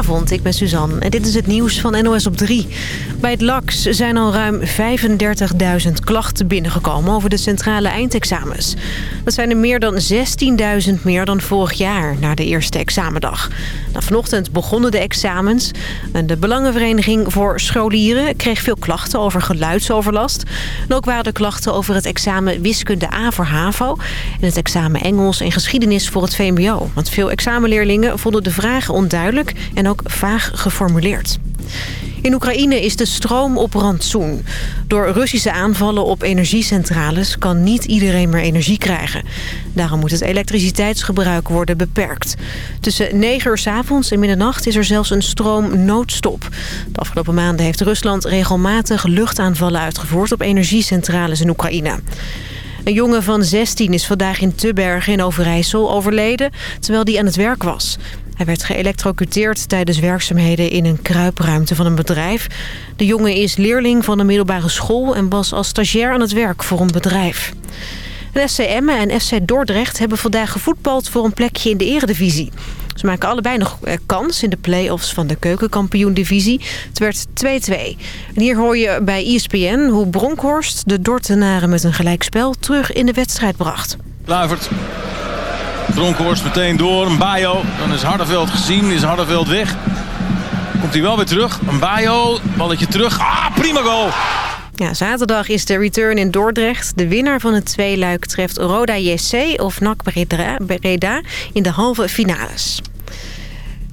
Goedenavond, ik ben Suzanne en dit is het nieuws van NOS op 3. Bij het LAX zijn al ruim 35.000 klachten binnengekomen over de centrale eindexamens. Dat zijn er meer dan 16.000 meer dan vorig jaar, na de eerste examendag. Nou, vanochtend begonnen de examens. De Belangenvereniging voor Scholieren kreeg veel klachten over geluidsoverlast. En ook waren er klachten over het examen wiskunde A voor HAVO... en het examen Engels en geschiedenis voor het VMBO. Want veel examenleerlingen vonden de vragen onduidelijk en ook vaag geformuleerd. In Oekraïne is de stroom op rantsoen. Door Russische aanvallen op energiecentrales kan niet iedereen meer energie krijgen. Daarom moet het elektriciteitsgebruik worden beperkt. Tussen 9 uur s avonds en middernacht is er zelfs een stroomnoodstop. De afgelopen maanden heeft Rusland regelmatig luchtaanvallen uitgevoerd op energiecentrales in Oekraïne. Een jongen van 16 is vandaag in Tubbergen in Overijssel overleden... terwijl hij aan het werk was. Hij werd geëlectrocuteerd tijdens werkzaamheden in een kruipruimte van een bedrijf. De jongen is leerling van een middelbare school en was als stagiair aan het werk voor een bedrijf. SCM en FC Dordrecht hebben vandaag gevoetbald voor een plekje in de eredivisie. Ze maken allebei nog eh, kans in de play-offs van de keukenkampioen-divisie. Het werd 2-2. En hier hoor je bij ESPN hoe Bronkhorst de Dortenaren met een gelijkspel terug in de wedstrijd bracht. Kluivert. Bronkhorst meteen door. Een Bayo. Dan is Harderveld gezien. Is Harderveld weg. Komt hij wel weer terug. Een Bayo. Balletje terug. Ah, prima goal. Ja, zaterdag is de return in Dordrecht. De winnaar van het tweeluik treft Roda JC of NAC Breda in de halve finales.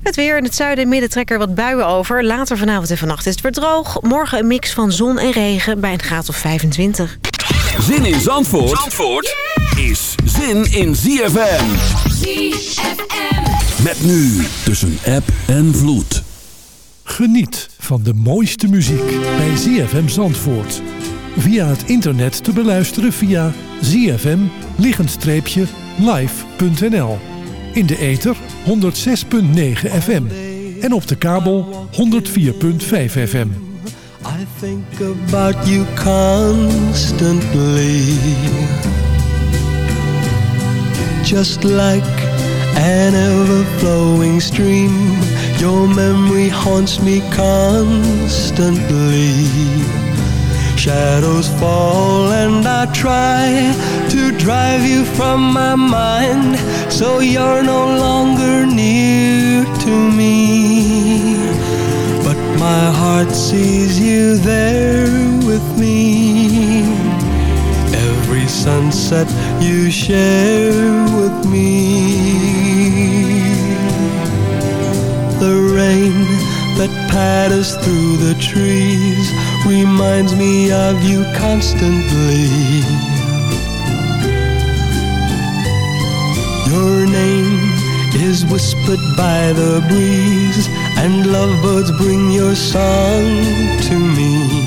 Het weer in het zuiden en midden trekken er wat buien over. Later vanavond en vannacht is het weer droog. Morgen een mix van zon en regen bij een graad of 25. Zin in Zandvoort, Zandvoort is zin in ZFM. ZFM. Met nu tussen app en vloed. Geniet van de mooiste muziek bij ZFM Zandvoort. Via het internet te beluisteren via zfm-live.nl. In de ether 106.9 FM. En op de kabel 104.5 FM. I think about you constantly Just like an ever-flowing stream. Your memory haunts me constantly. Shadows fall and I try to drive you from my mind. So you're no longer near to me. But my heart sees you there with me Sunset you share with me the rain that patters through the trees reminds me of you constantly. Your name is whispered by the breeze, and lovebirds bring your song to me.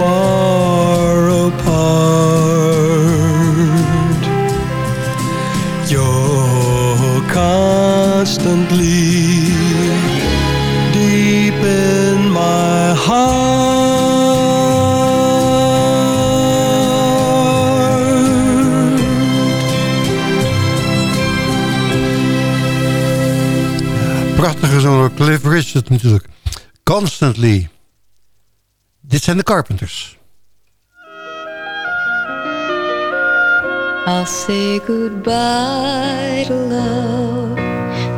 far apart. You're constantly deep in my heart. Prachtige zanger Cliff Richard natuurlijk. Constantly. Dit zijn de Carpenters. I'll say goodbye to love.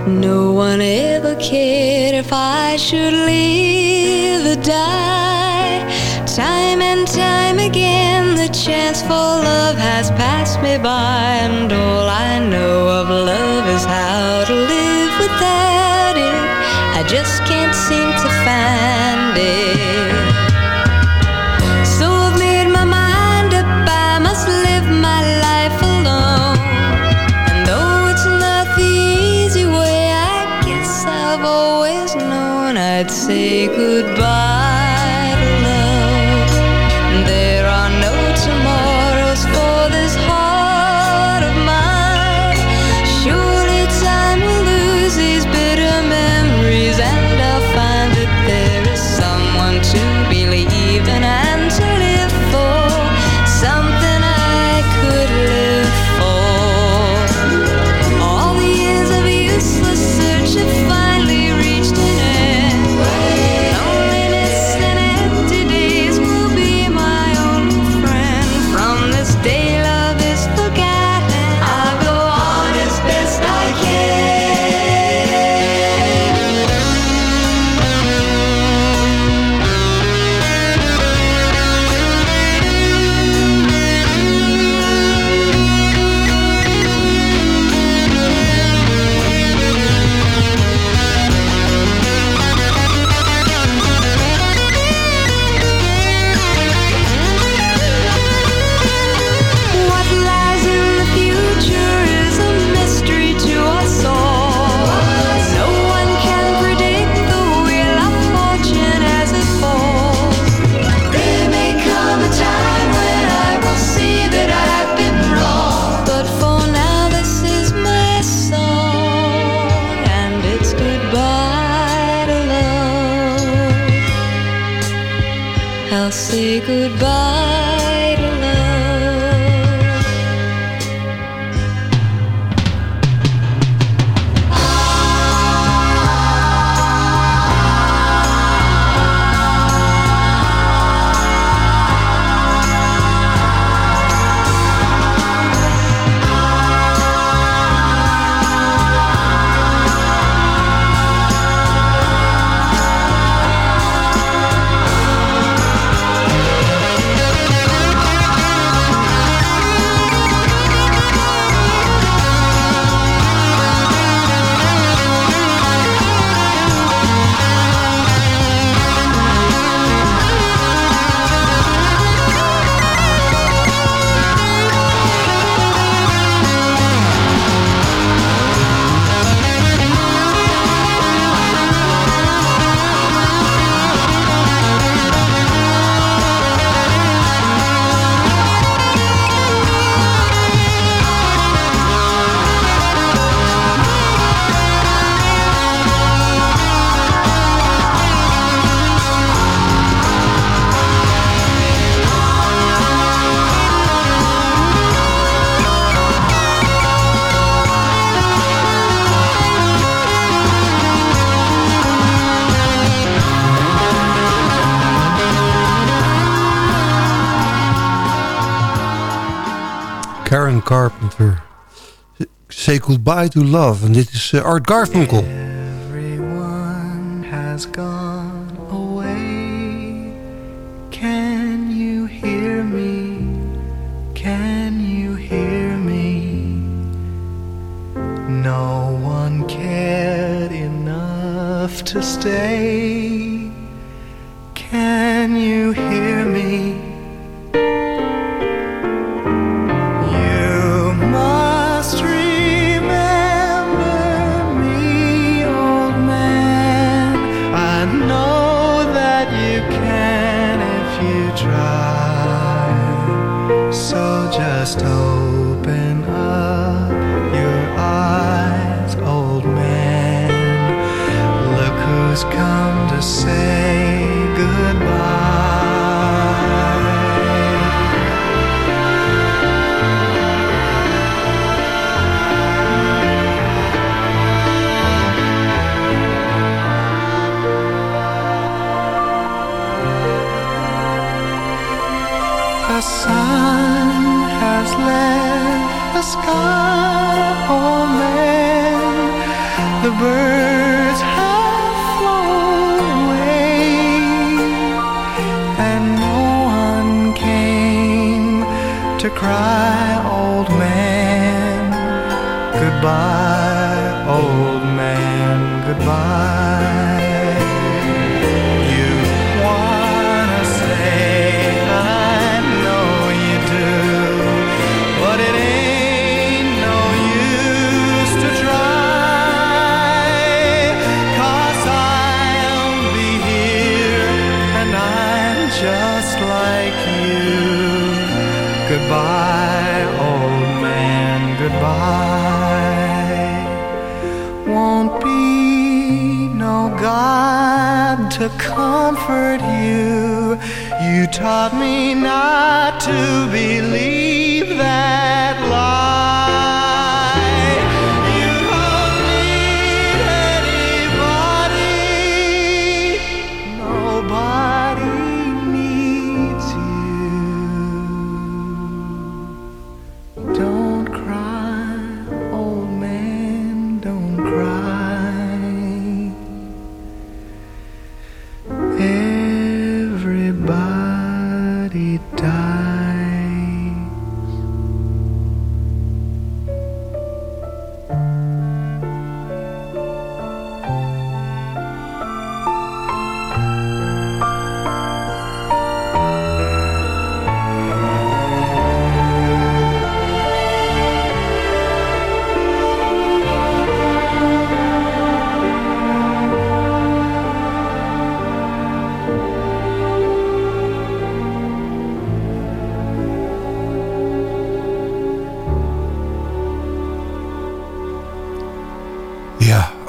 No one ever cared if I should live or die. Time and time again, the chance for love has passed me by, and all I know of love is how to live without it. I just can't seem to find it. Say Goodbye to Love. En dit is eh, Art Garfunkel.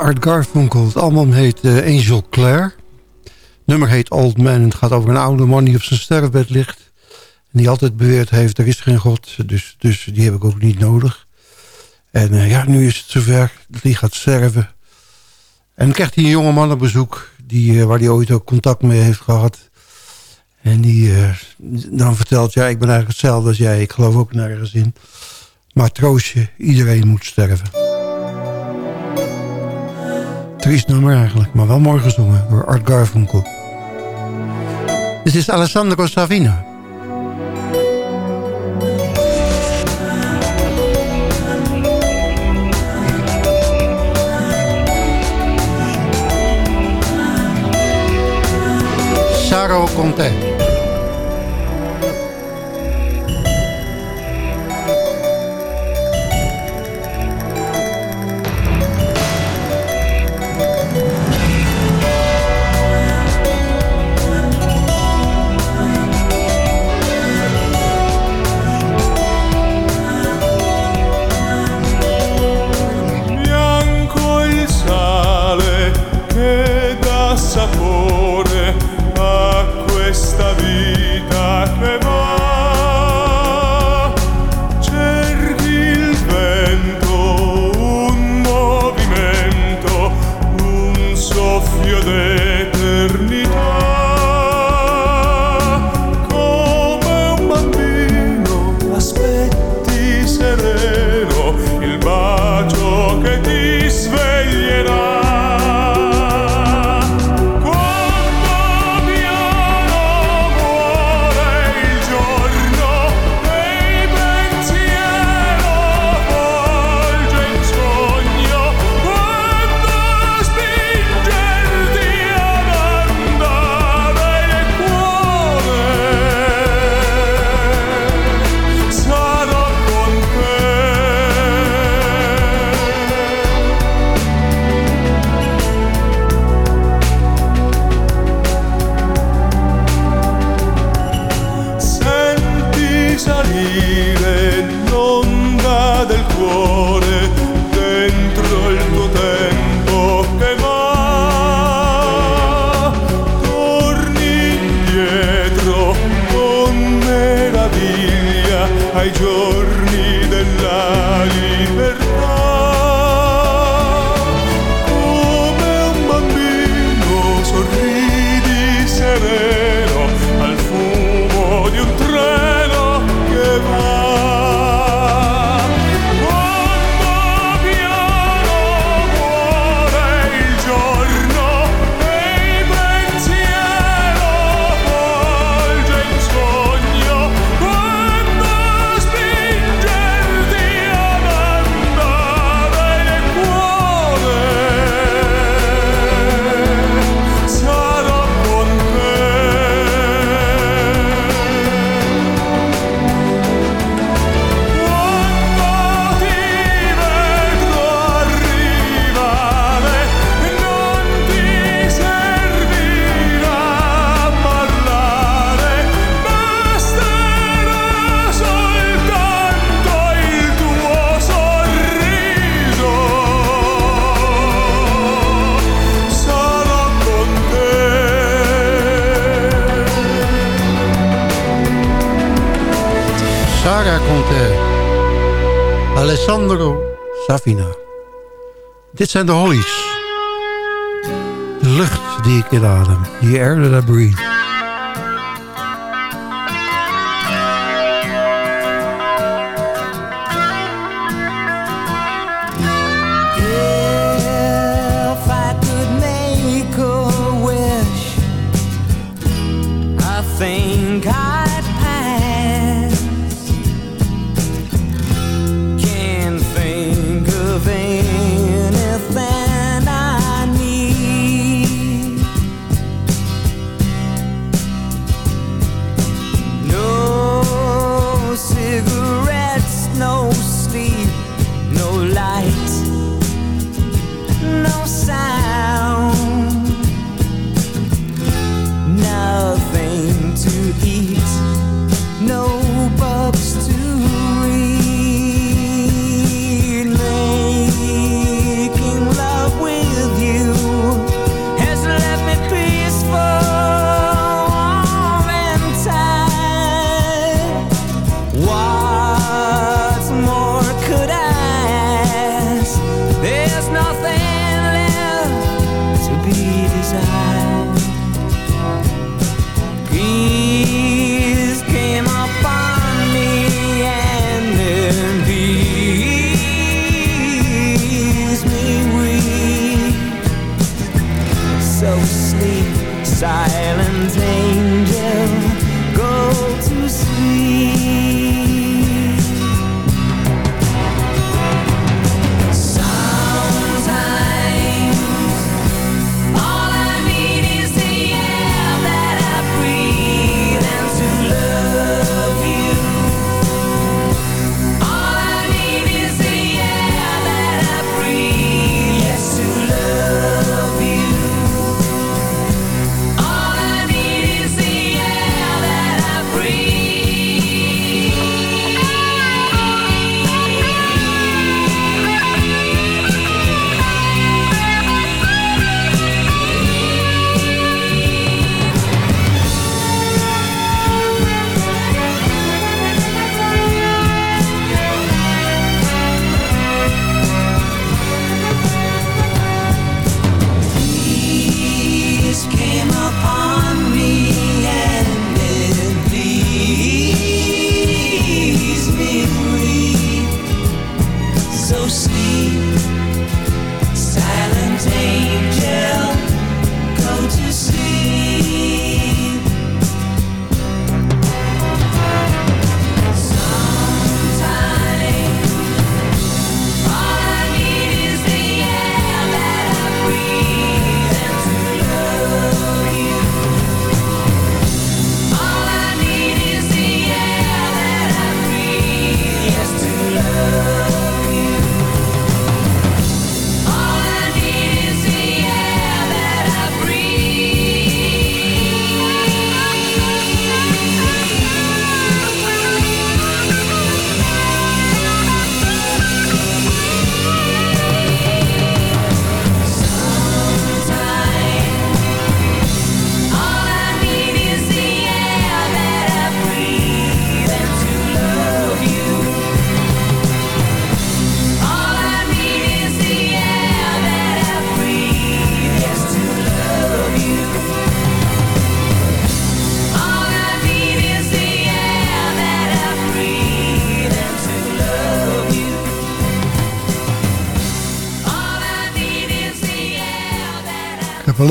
Art Garfunkel. Het album heet eh, Angel Clare. Het nummer heet Old Man. Het gaat over een oude man die op zijn sterfbed ligt. En die altijd beweerd heeft, er is geen God. Dus, dus die heb ik ook niet nodig. En eh, ja, nu is het zover hij gaat sterven. En dan krijgt hij een jonge man op bezoek... Die, eh, waar hij ooit ook contact mee heeft gehad. En die dan vertelt... ja, ik ben eigenlijk hetzelfde als jij. Ik geloof ook nergens in. Maar iedereen moet sterven. Triest nummer eigenlijk, maar wel mooi gezongen door Art Garfunkel. Dit is Alessandro Savina. Saro Conte. Dit zijn de Hollies. De lucht die ik inadem. die air that I.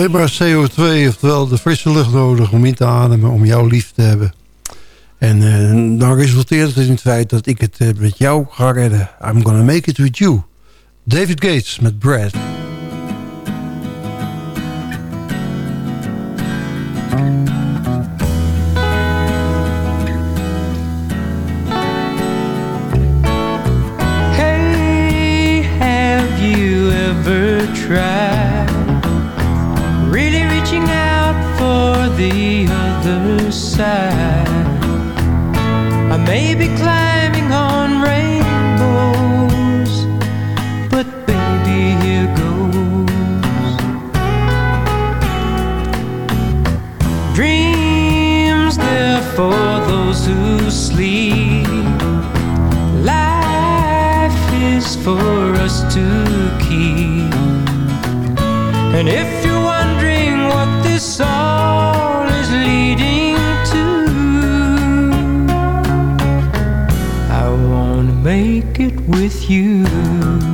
alleen maar CO2, oftewel de frisse lucht nodig om in te ademen, om jou lief te hebben. En dan resulteert het dus in het feit dat ik het eh, met jou ga redden. I'm gonna make it with you. David Gates met Brad. for those who sleep. Life is for us to keep. And if you're wondering what this all is leading to, I wanna make it with you.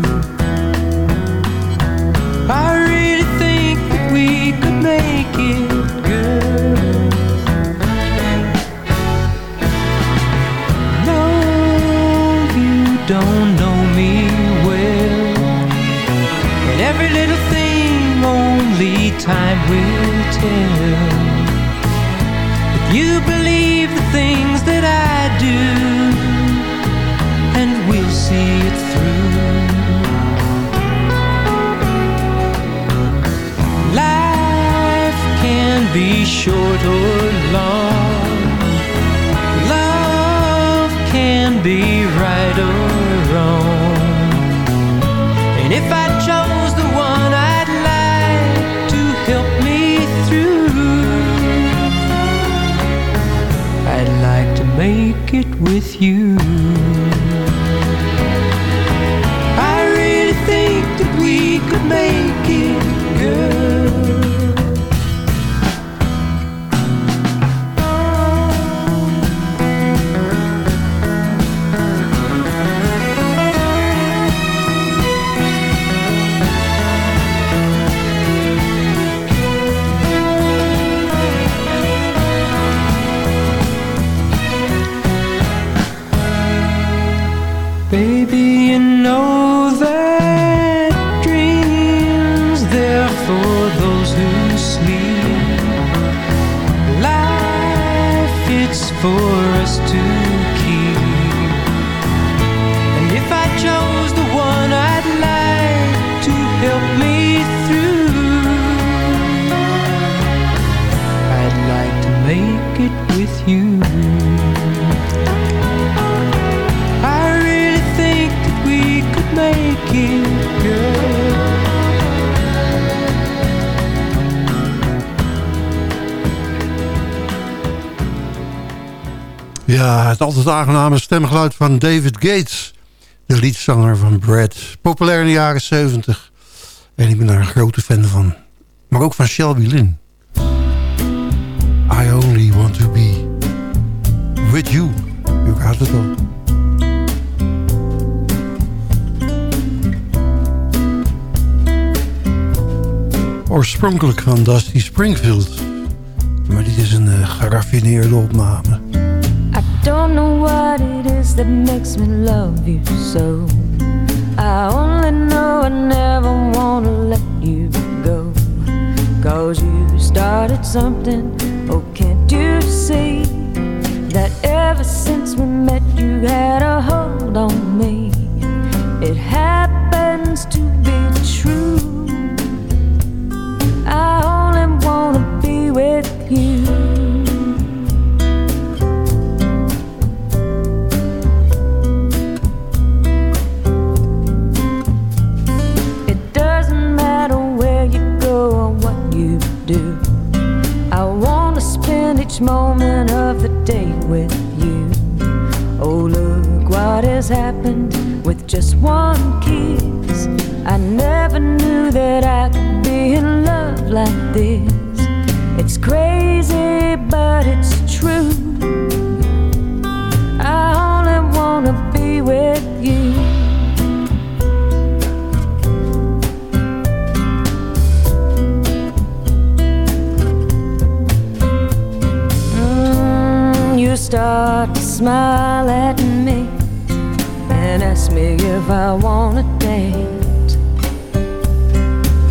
Baby, you know that Het altijd aangename stemgeluid van David Gates. De liedzanger van Brad. Populair in de jaren 70. En ik ben daar een grote fan van. Maar ook van Shelby Lynn. I only want to be with you. U gaat het al. Oorspronkelijk van Dusty Springfield. Maar dit is een eh, geraffineerde opname. Don't know what it is that makes me love you so. I only know I never wanna let you go. Cause you started something, oh, can't you see? That ever since we met, you had a hold on me. It happens do. I wanna spend each moment of the day with you. Oh, look what has happened with just one kiss. I never start to smile at me and ask me if I wanna dance.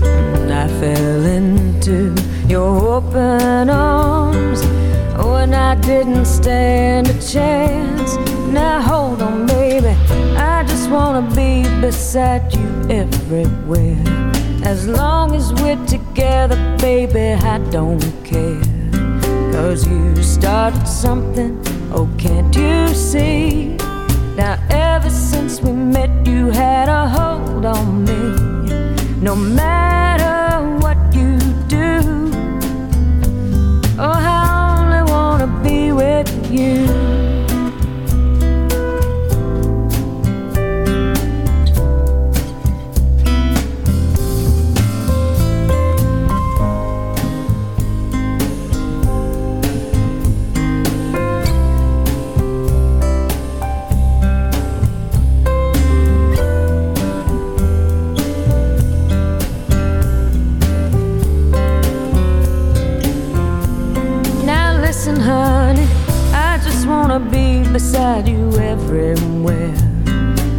And I fell into your open arms when I didn't stand a chance. Now hold on, baby, I just wanna be beside you everywhere. As long as we're together, baby, I don't care. Cause you started something, oh, can't you see? Now, ever since we met, you had a hold on me. No matter what you do, oh, I only wanna be with you. Beside you everywhere.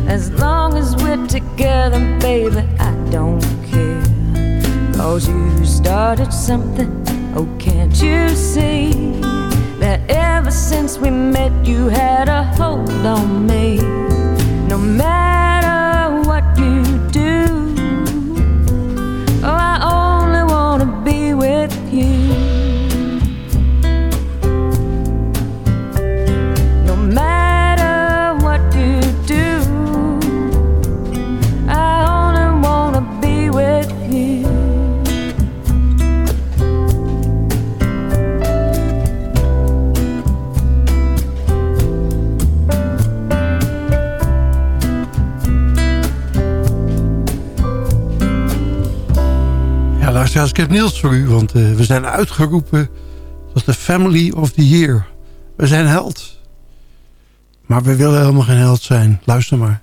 As long as we're together, baby, I don't care. Cause you started something, oh, can't you see? That ever since we met, you had a hold on me. No matter ik heb Niels voor u, want eh, we zijn uitgeroepen tot de Family of the Year. We zijn held. Maar we willen helemaal geen held zijn. Luister maar.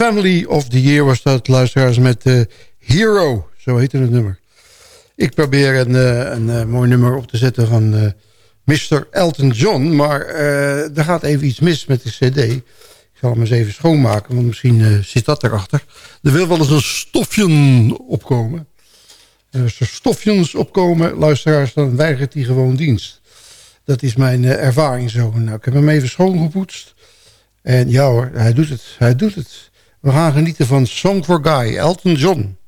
Family of the Year was dat, luisteraars, met eh, Hero. Zo heette het nummer. Ik probeer een, eh, een eh, mooi nummer op te zetten van eh, Mr. Elton John. Maar er gaat even iets mis met de cd. Ik zal hem eens even schoonmaken, want misschien zit dat erachter. Er wil wel eens een stofje opkomen. En als er stofjes opkomen, luisteraars, dan weigert hij gewoon dienst. Dat is mijn ervaring zo. Nou, ik heb hem even schoongepoetst. En ja hoor, hij doet het. Hij doet het. We gaan genieten van Song for Guy, Elton John.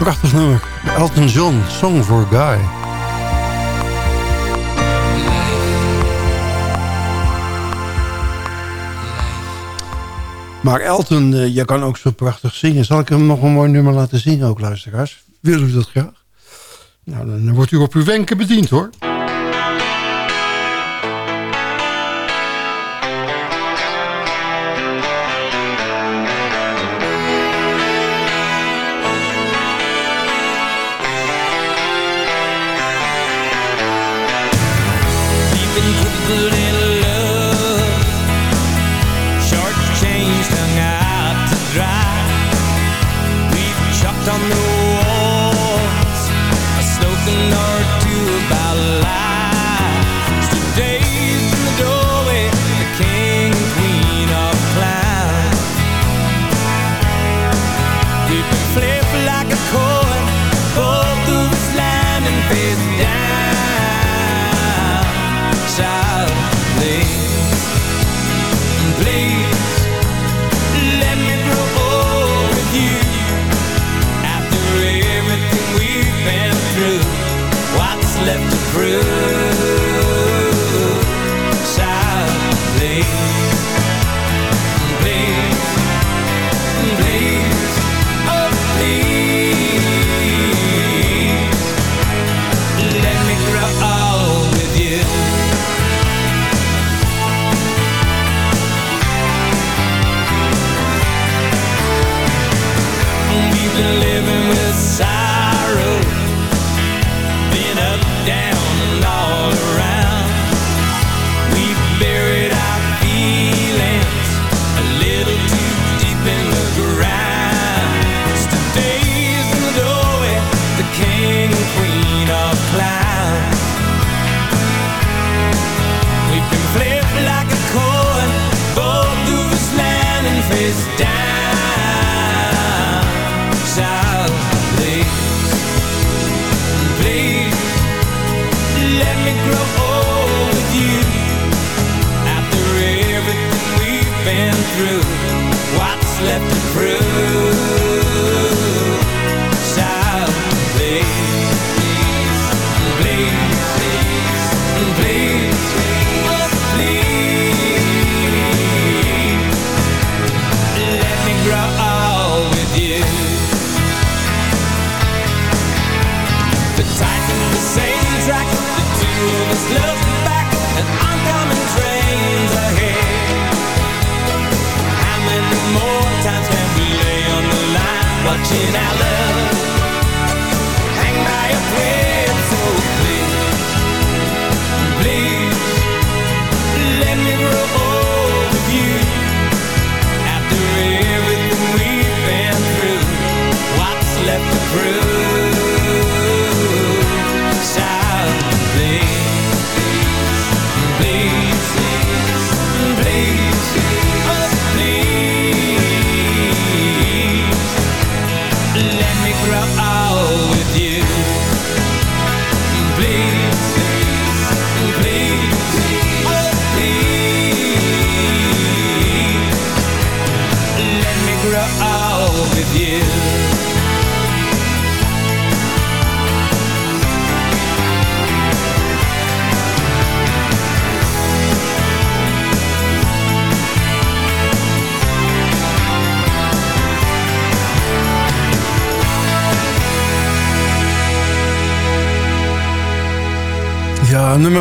Prachtig nummer. Elton John, Song for Guy. Maar Elton, eh, je kan ook zo prachtig zingen. Zal ik hem nog een mooi nummer laten zien ook, luisteraars? Wil u dat graag? Nou, dan wordt u op uw wenken bediend, hoor.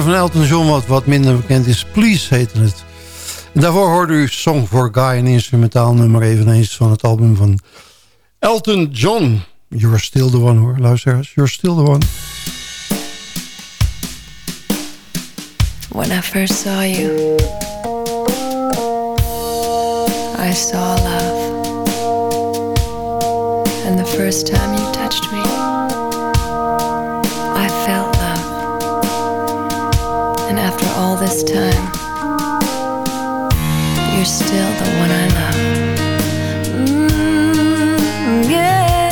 Van Elton John wat wat minder bekend is. Please heette het. En daarvoor hoorde u Song for Guy, een instrumentaal nummer eveneens van het album van Elton John. You're still the one hoor, luisteraars. You're still the one. When I first saw you, I saw love. And the first time you touched me, time. You're still the one I love. Mm, yeah.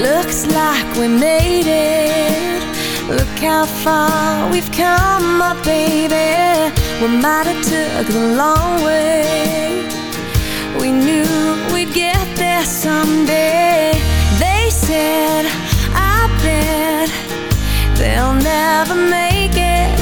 Looks like we made it. Look how far we've come, my baby. We might have took the long way. We knew we'd get there someday. They said, I bet They'll never make it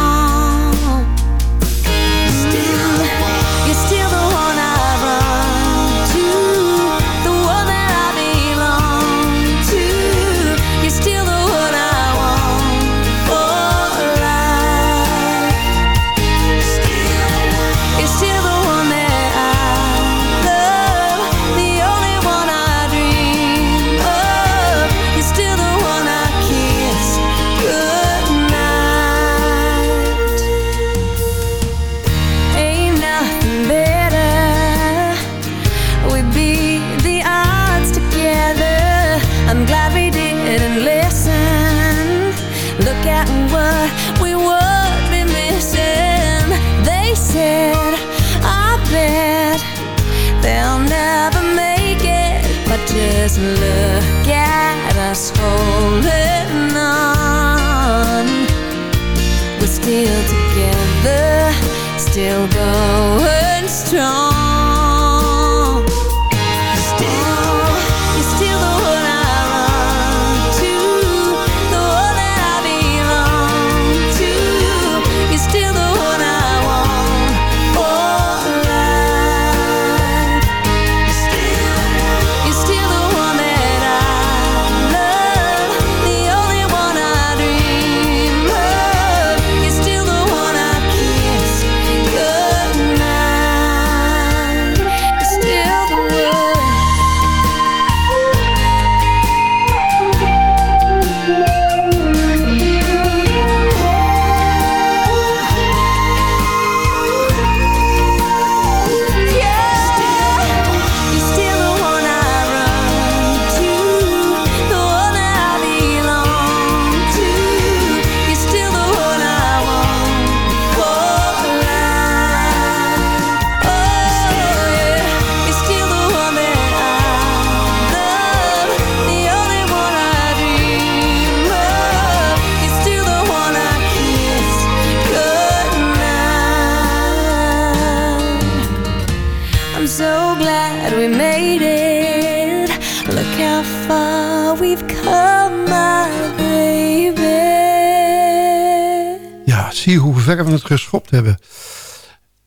Hoe ver we het geschopt hebben.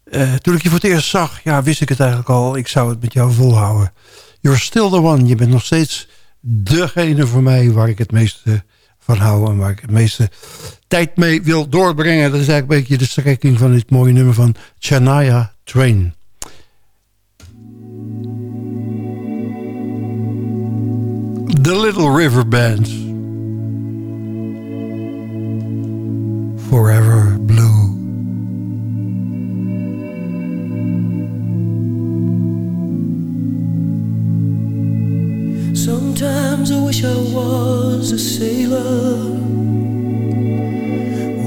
Eh, toen ik je voor het eerst zag, ja, wist ik het eigenlijk al. Ik zou het met jou volhouden. You're still the one. Je bent nog steeds degene voor mij waar ik het meeste van hou. En waar ik het meeste tijd mee wil doorbrengen. Dat is eigenlijk een beetje de strekking van dit mooie nummer van Shania Train. The Little River Band. Forever Blue. Sometimes I wish I was a sailor.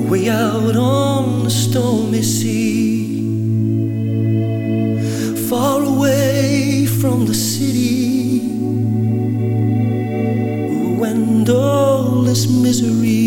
Way out on the stormy sea. Far away from the city. And all this misery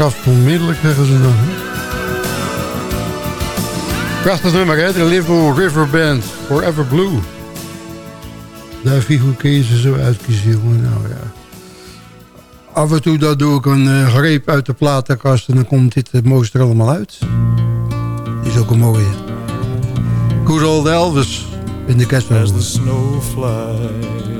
Wat eraf onmiddellijk zeggen ze dan. Prachtig nummer, hè? De Liverpool River Band. Forever Blue. Duifie, hoe kun ze zo uitkiezen, jongen? Nou ja. Af en toe dat doe ik een eh, greep uit de platenkast... en dan komt dit het mooiste er allemaal uit. Is ook een mooie. Good old Elvis in de kerst. As the snow flies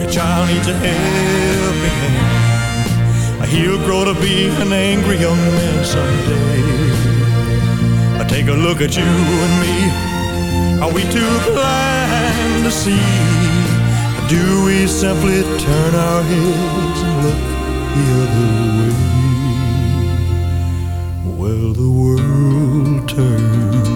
Your child needs a helping hand. He'll grow to be an angry young man someday. Take a look at you and me. Are we too blind to see? Do we simply turn our heads and look the other way? Well, the world turns.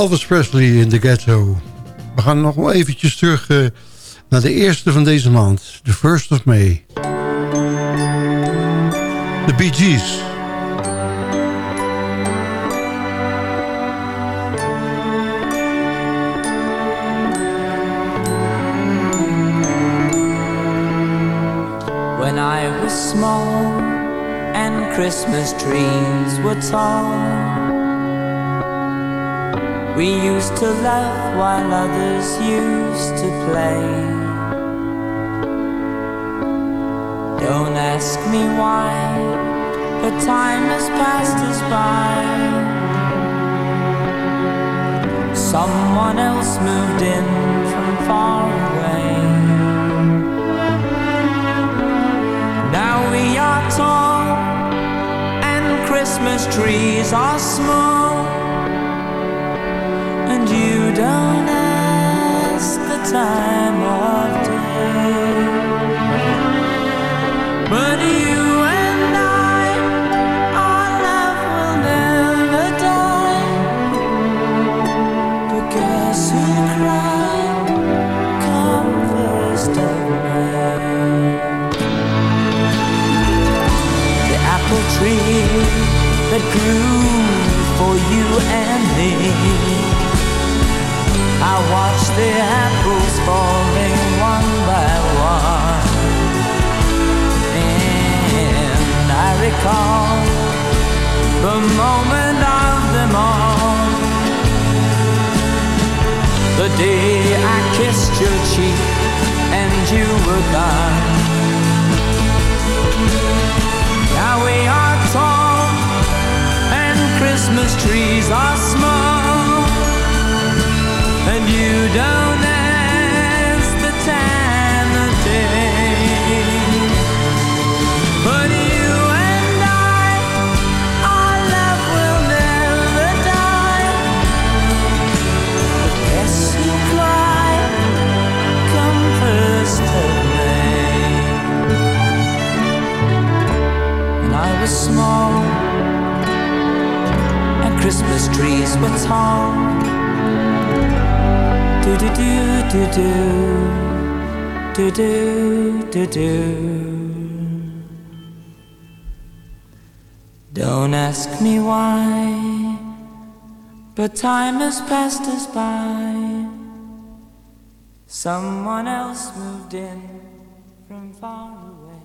Elvis Presley in The Ghetto. We gaan nog wel eventjes terug eh, naar de eerste van deze maand. The 1st of May. The Bee Gees. When I was small and Christmas trees were tall We used to laugh while others used to play. Don't ask me why, but time has passed us by. Someone else moved in from far away. Now we are tall and Christmas trees are small. For you and me. I watch the apples falling one by one. And I recall the moment of them all. The day I kissed your cheek and you were gone. Christmas trees are small. And you don't ask the time of day. But you and I, our love will never die. Guess who cried? Come first of May. And I was small, Christmas trees were tall. Do do do do do do do do do. Don't ask me why, but time has passed us by. Someone else moved in from far away.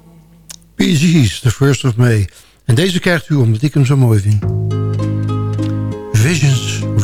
Bee The First of May. En deze krijgt u omdat ik hem zo mooi vind. Visions.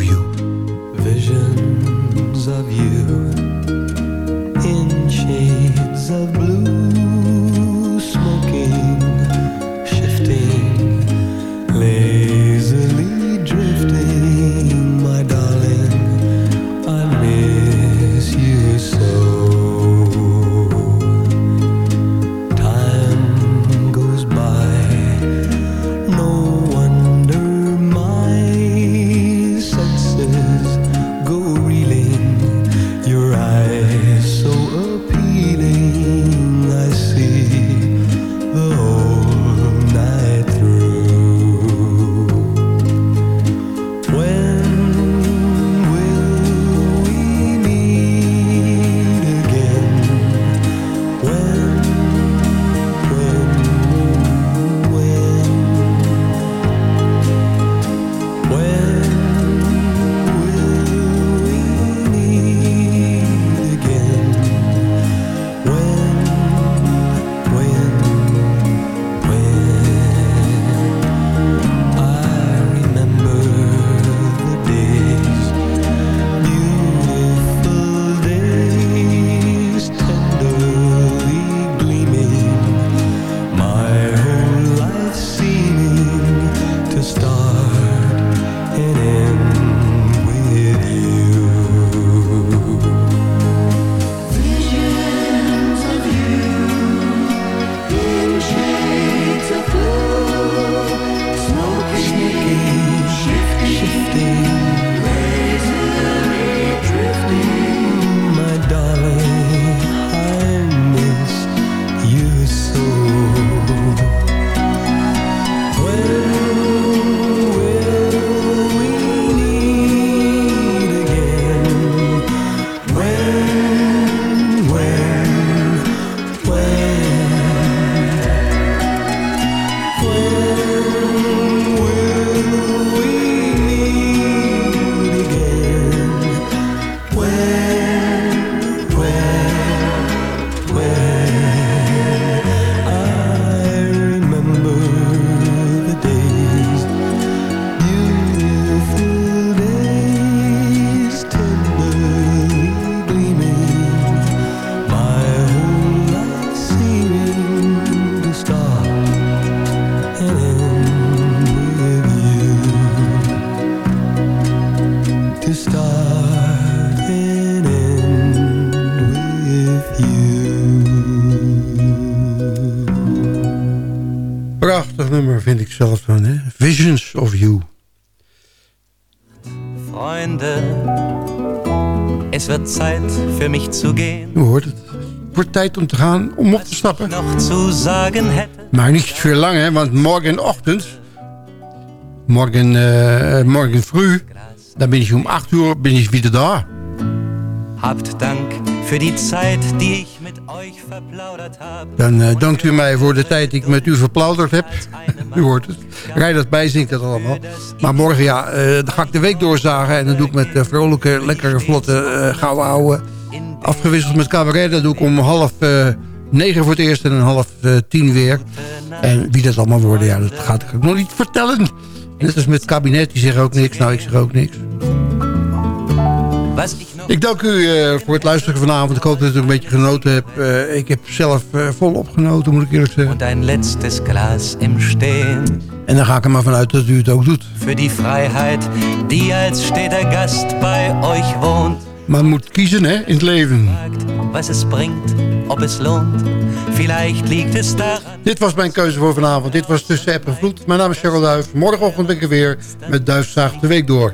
Nummer vind ik zelf dan. Hè? Visions of You. Freunde, es wird Zeit für mich zu gehen. U hoort het. Het wordt tijd om te gaan, om op te stappen. Maar niet veel lang, hè, want morgenochtend... Morgen, eh, morgen vroeg... Dan ben ik om 8 uur ben ik weer daar. habt Dank für die Zeit, die ich mit euch verplaudert habe. Dan eh, dankt u mij voor de tijd die ik met u verplauderd heb. U hoort het. Rijdert bij zingt het allemaal. Maar morgen, ja, eh, dan ga ik de week doorzagen. En dan doe ik met eh, vrolijke, lekkere, vlotte, eh gouden. Afgewisseld met cabaret. Dat doe ik om half negen voor het eerst en half tien weer. En wie dat allemaal worden, ja, dat gaat ik nog niet vertellen. Net als met het kabinet, die zeggen ook niks. Nou, ik zeg ook niks. Ik dank u eh, voor het luisteren vanavond. Ik hoop dat u een beetje genoten hebt. Eh, ik heb zelf eh, volop genoten, moet ik eerlijk zeggen. letztes Glas im Stehen. En dan ga ik er maar vanuit dat u het ook doet. Für die Freiheit, die als steter Gast bei euch wohnt. Maar moet kiezen hè, in het leven. Was es bringt, ob es lohnt. Vielleicht liegt es daran. Dit was mijn keuze voor vanavond. Dit was Tussen App en Vloed. Mijn naam is Cheryl Duif. Morgenochtend ben ik er weer met Duifzaag de week door.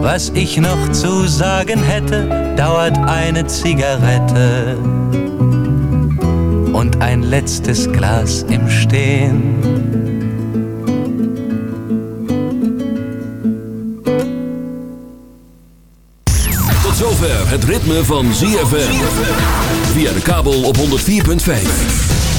Was ich noch zu sagen hätte, dauert eine Zigarette und ein letztes Glas im Stehen. Tot zover het ritme van ZFM. Via de kabel op 104.5.